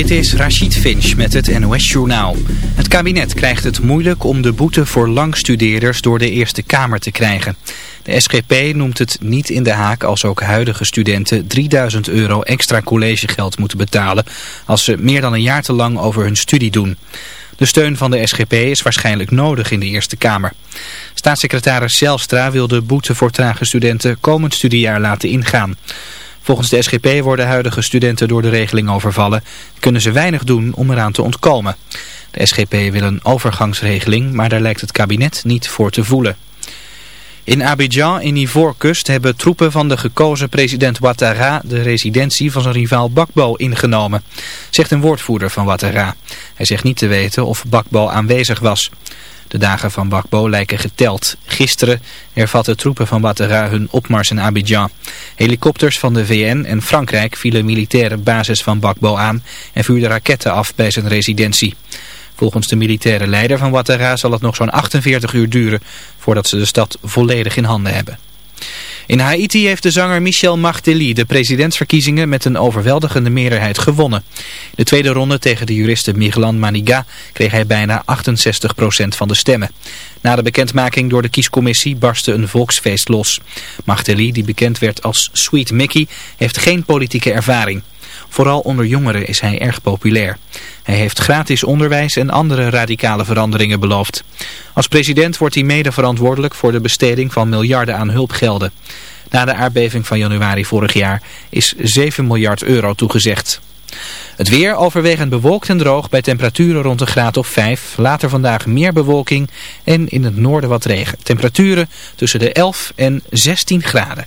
Dit is Rachid Finch met het NOS Journaal. Het kabinet krijgt het moeilijk om de boete voor langstudeerders door de Eerste Kamer te krijgen. De SGP noemt het niet in de haak als ook huidige studenten 3000 euro extra collegegeld moeten betalen als ze meer dan een jaar te lang over hun studie doen. De steun van de SGP is waarschijnlijk nodig in de Eerste Kamer. Staatssecretaris Zelstra wil de boete voor trage studenten komend studiejaar laten ingaan. Volgens de SGP worden huidige studenten door de regeling overvallen. Kunnen ze weinig doen om eraan te ontkomen. De SGP wil een overgangsregeling, maar daar lijkt het kabinet niet voor te voelen. In Abidjan in Ivoorkust hebben troepen van de gekozen president Ouattara de residentie van zijn rivaal Bakbo ingenomen, zegt een woordvoerder van Ouattara. Hij zegt niet te weten of Bakbo aanwezig was. De dagen van Bakbo lijken geteld. Gisteren hervatten troepen van Ouattara hun opmars in Abidjan. Helikopters van de VN en Frankrijk vielen militaire basis van Bakbo aan en vuurden raketten af bij zijn residentie. Volgens de militaire leider van Ouattara zal het nog zo'n 48 uur duren voordat ze de stad volledig in handen hebben. In Haiti heeft de zanger Michel Martelly de presidentsverkiezingen met een overweldigende meerderheid gewonnen. De tweede ronde tegen de juriste Miglan Maniga kreeg hij bijna 68% van de stemmen. Na de bekendmaking door de kiescommissie barstte een volksfeest los. Martelly, die bekend werd als Sweet Mickey, heeft geen politieke ervaring. Vooral onder jongeren is hij erg populair. Hij heeft gratis onderwijs en andere radicale veranderingen beloofd. Als president wordt hij mede verantwoordelijk voor de besteding van miljarden aan hulpgelden. Na de aardbeving van januari vorig jaar is 7 miljard euro toegezegd. Het weer overwegend bewolkt en droog bij temperaturen rond een graad of 5. Later vandaag meer bewolking en in het noorden wat regen. Temperaturen tussen de 11 en 16 graden.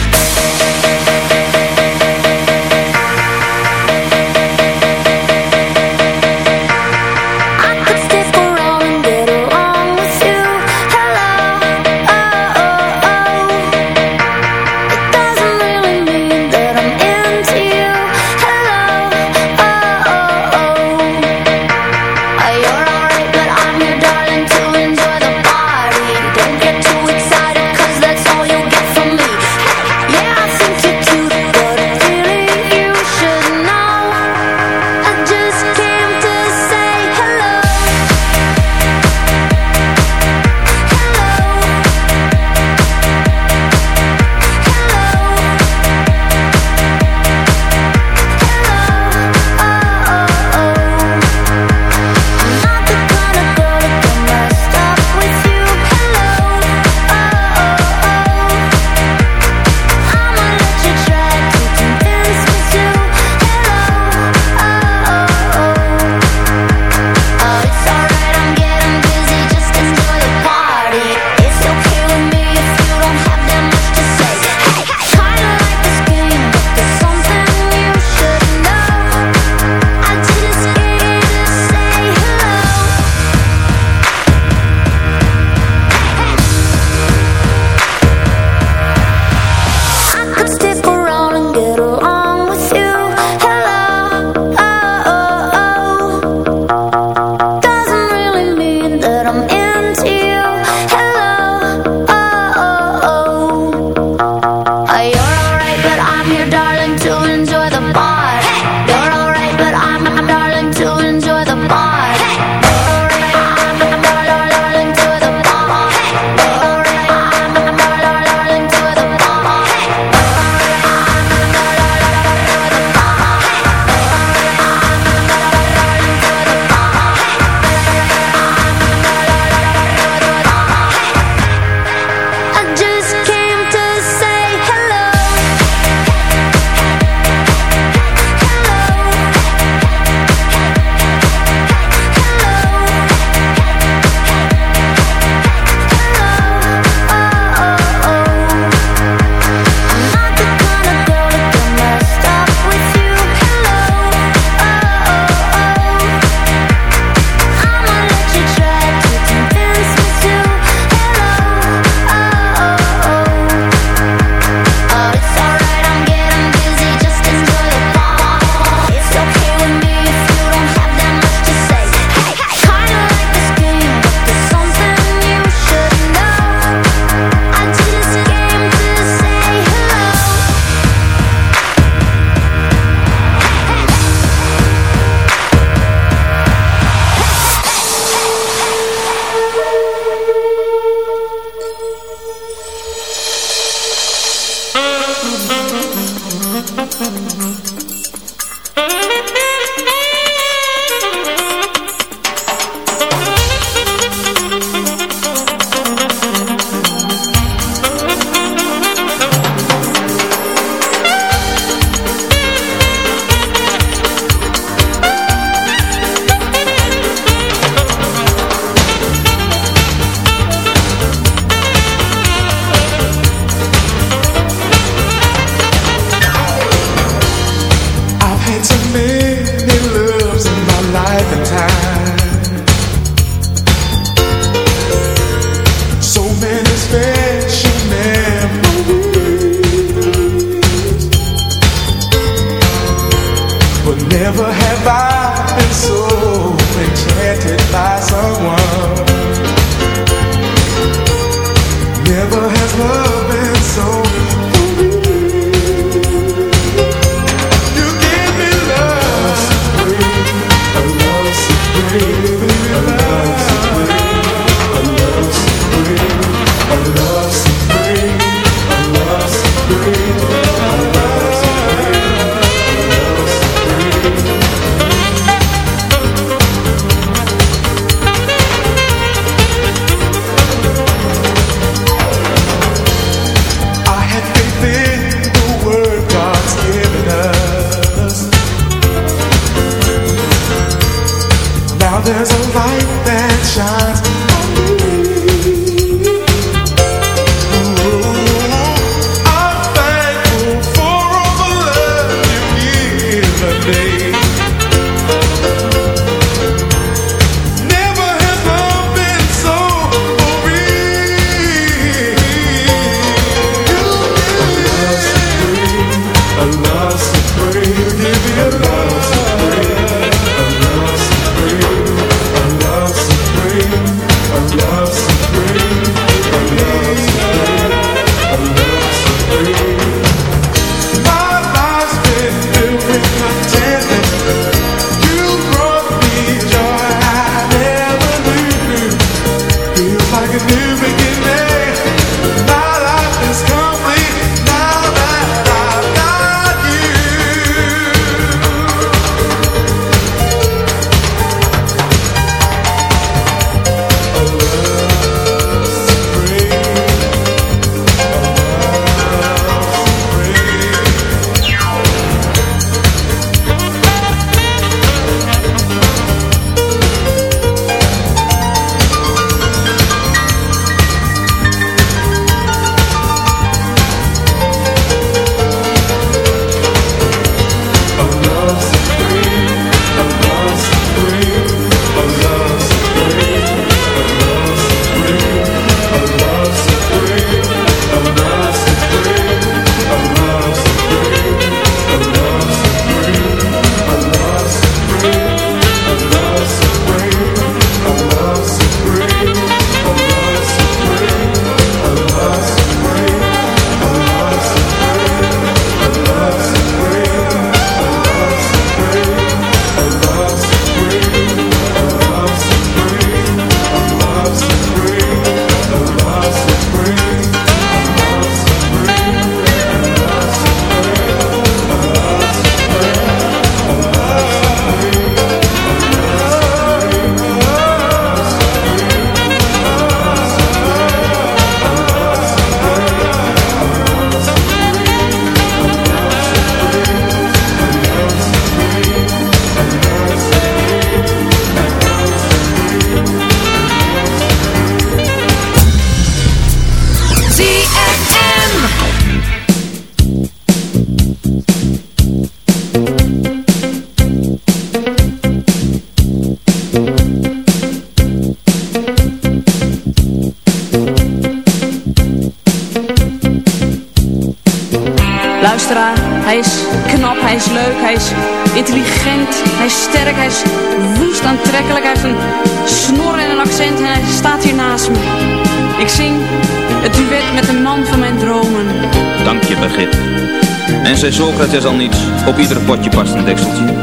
Zei Socrates al niets, op ieder potje past een dekseltje.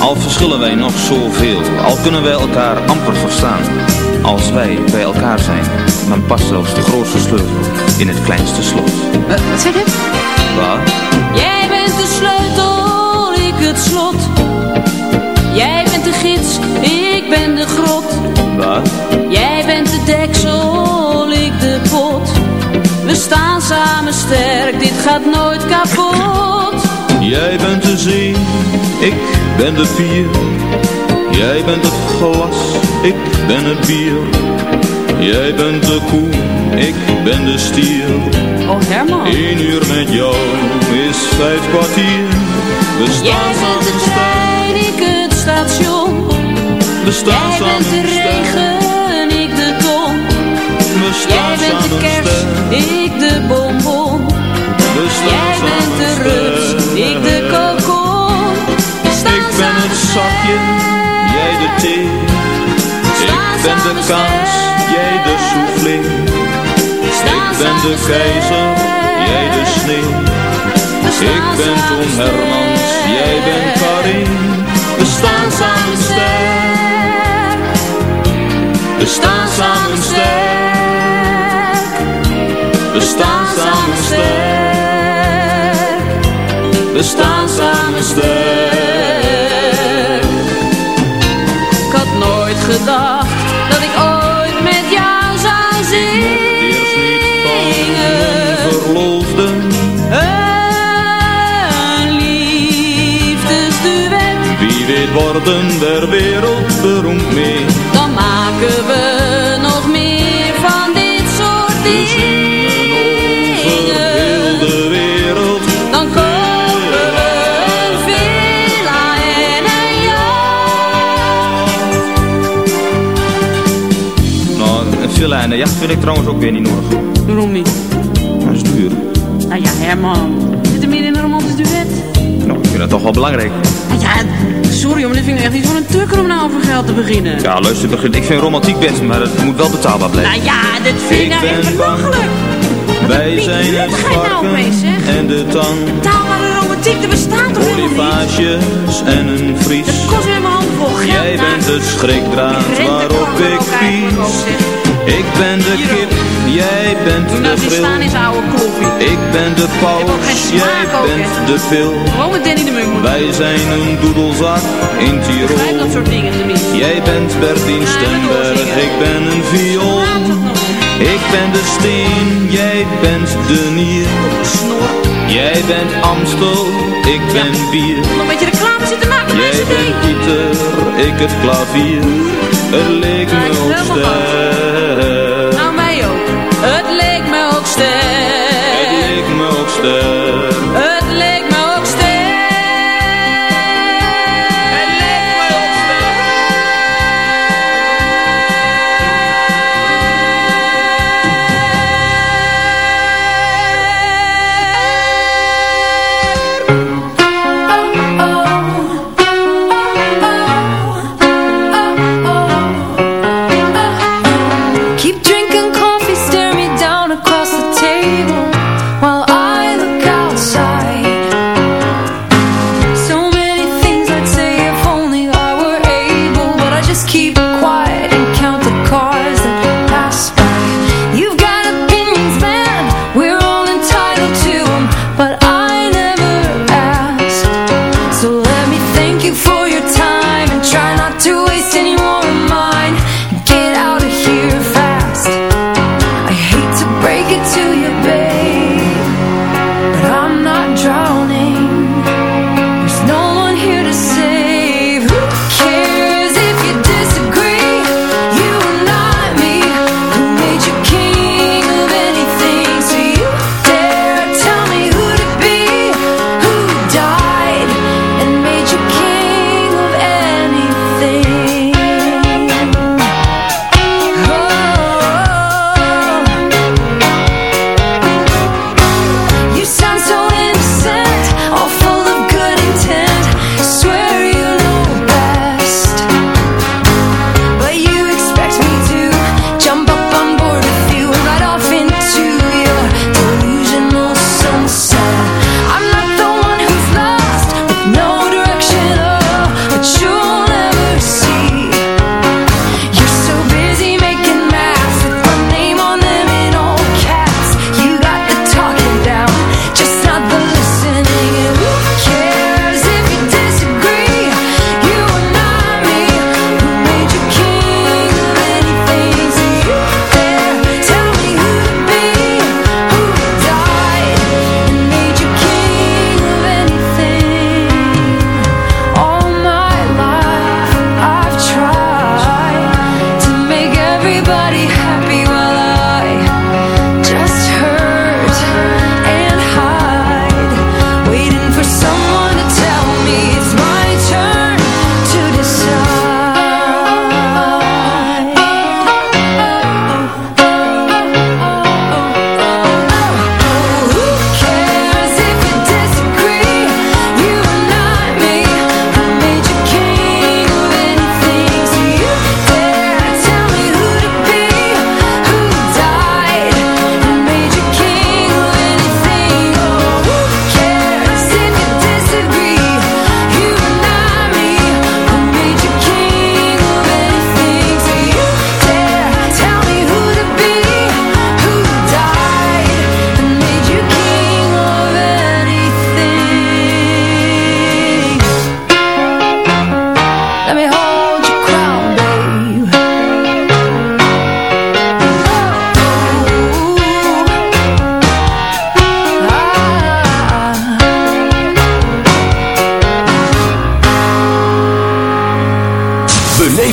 Al verschillen wij nog zoveel, al kunnen wij elkaar amper verstaan. Als wij bij elkaar zijn, dan past zelfs de grootste sleutel in het kleinste slot. Wat zeg je? Wat? Jij bent de sleutel, ik het slot. Jij bent de gids, ik ben de grot. Wat? Jij bent de deksel, ik de pot. We staan samen sterk, dit gaat nooit kapot. Jij bent de zee, ik ben de pier. Jij bent het glas, ik ben het bier. Jij bent de koe, ik ben de stier. Oh Herman. Eén uur met jou is vijf kwartier. We staan Jij bent de trein, ik het station. We staan Jij bent de regen, ik de. We staan Jij bent de samen zakje, jij de thee. Ik ben de sterk. jij de soufflé. Ik ben de keizer, jij de sneeuw. Ik ben Tom Hermans, jij bent Karin. We staan samen sterk. We staan samen sterk. We staan samen sterk. We staan samen sterk. Worden der wereld beroemd mee. dan maken we nog meer van dit soort We dingen. de wereld. Dan kopen we een villa en een jacht. Nou, een villa en een jacht vind ik trouwens ook weer niet nodig. Waarom niet? Dat is duur. Nou ja, Herman. Zit er meer in een romantisch duet? Nou, ik vind dat toch wel belangrijk. Nou ja, sorry, maar dit vind ik echt niet voor een tukker om nou over geld te beginnen. Ja, luister, begin. ik vind romantiek best, maar het moet wel betaalbaar blijven. Nou ja, dit vind ik nou echt belachelijk. Wij zijn het nou varken zeg? en de tang. Taalbare romantiek, er bestaat toch helemaal niet? En een vries. Dat kost weer mijn hand vol geld. Jij bent de schrikdraad waarop ik pies. Ik ben de kip, jij bent Doe de nou bril. staan zijn oude kloffie. Ik ben de Ik paus, jij bent hè. de pil. Gewoon met Danny de Munk. Wij zijn een doedelzak in Ik Tirol. dat soort dingen tenminste. Jij bent Bertien Ja, Stemberg, ik. ik ben een viool. Ik ben de steen, jij bent de nier. Snor. Jij bent Amstel, ik ben bier. Nog een beetje reclame zitten maken Jij bent ik het klavier. Het leek me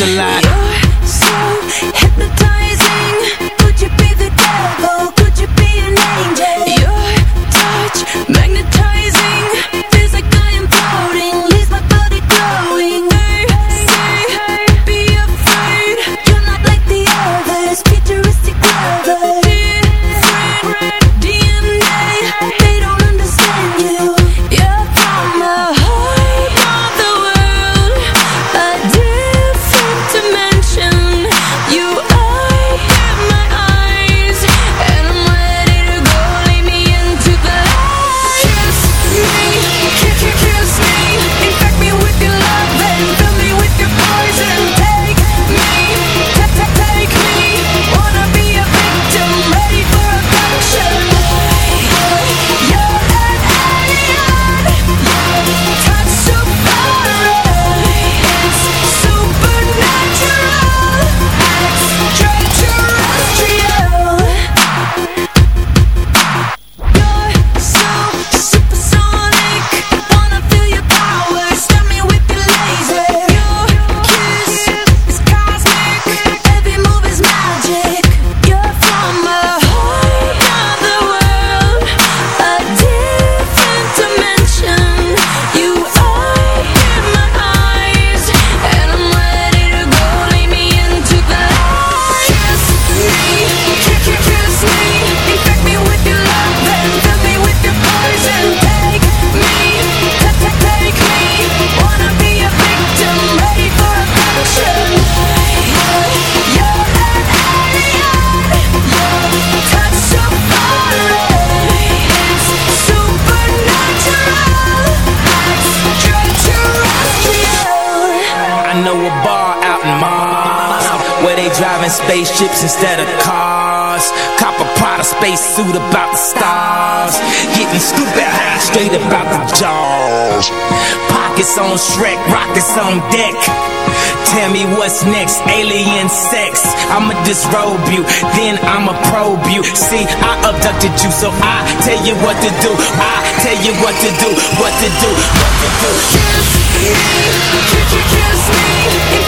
a lot. jaws. Pockets on Shrek, rockets on deck. Tell me what's next, alien sex. I'ma disrobe you, then I'ma probe you. See, I abducted you, so I tell you what to do. I tell you what to do, what to do, what to do. Kiss me, kiss me.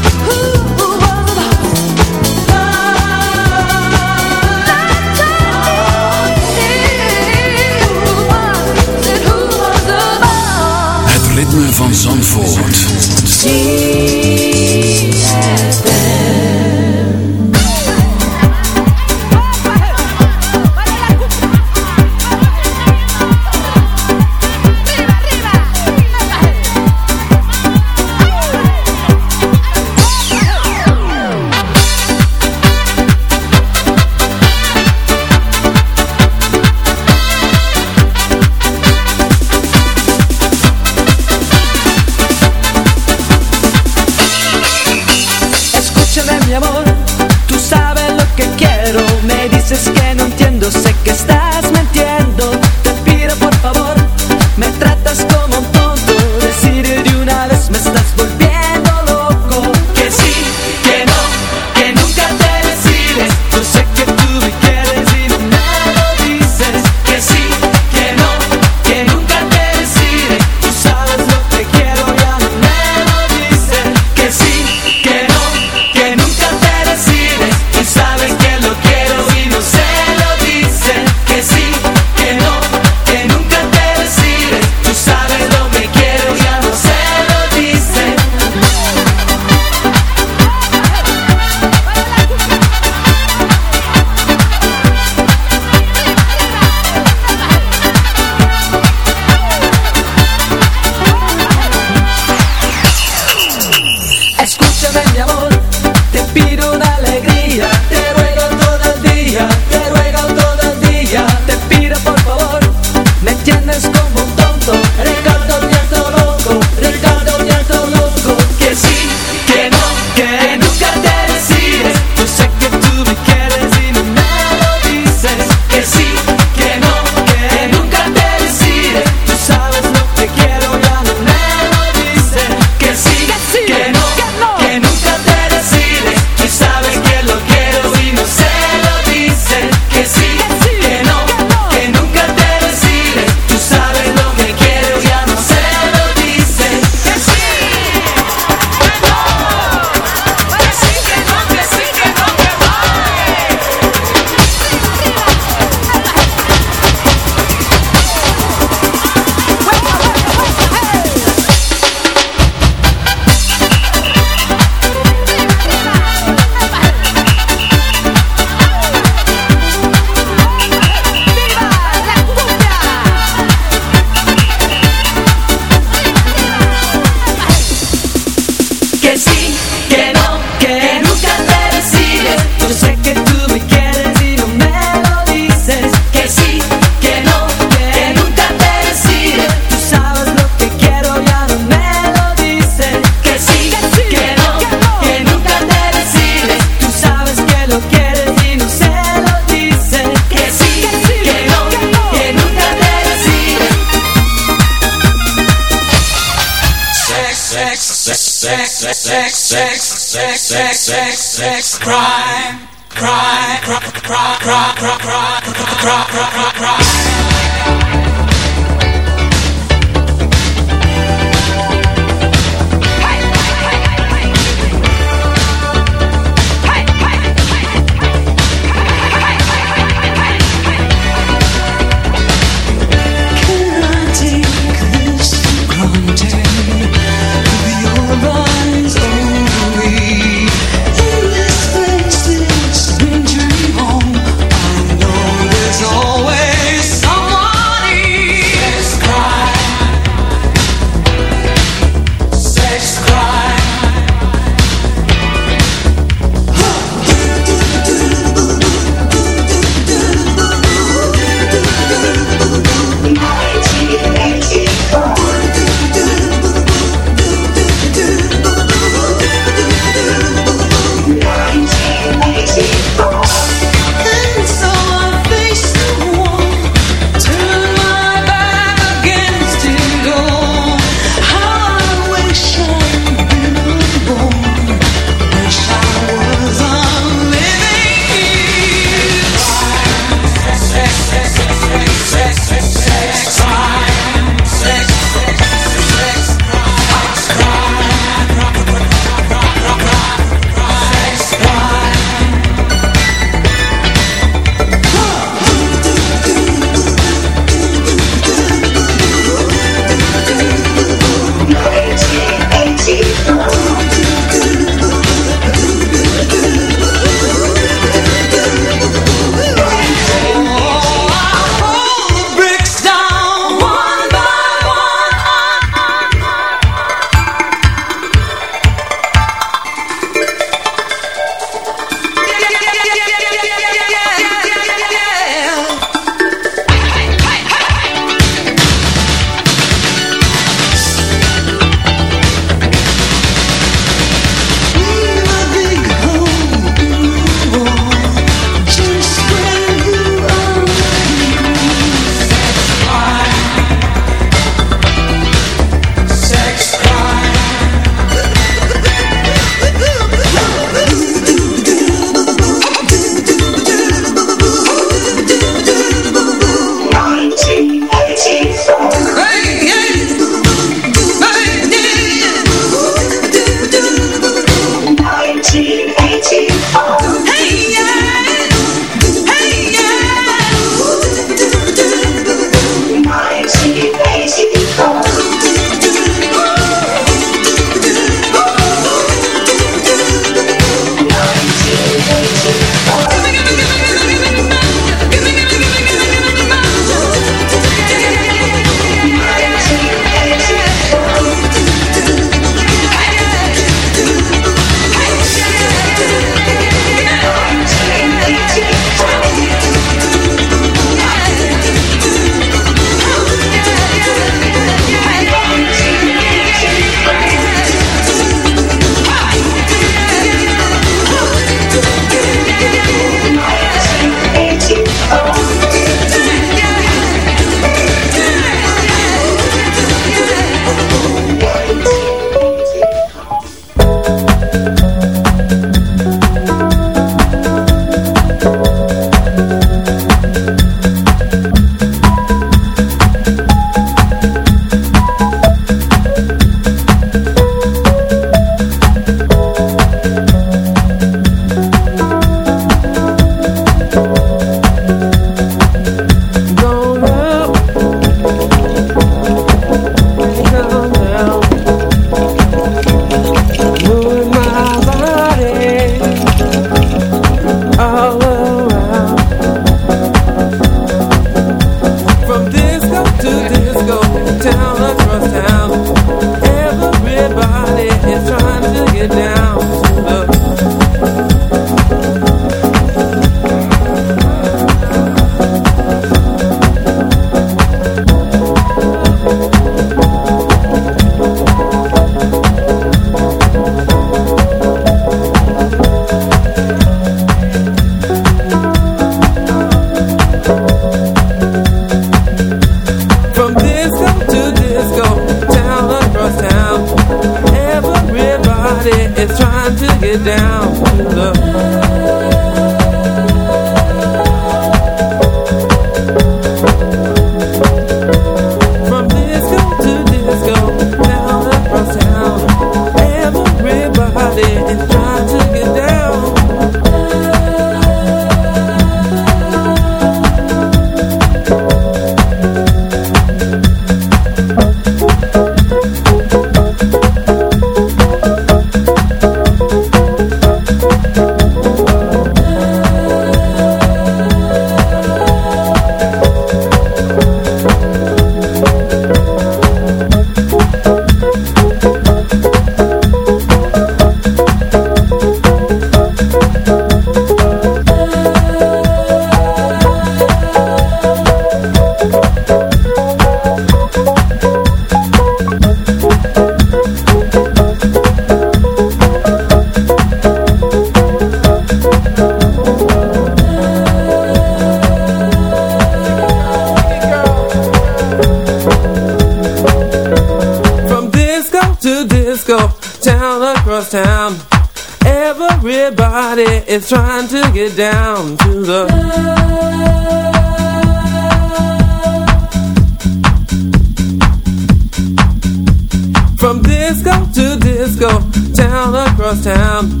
town.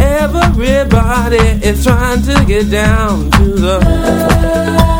Everybody is trying to get down to the.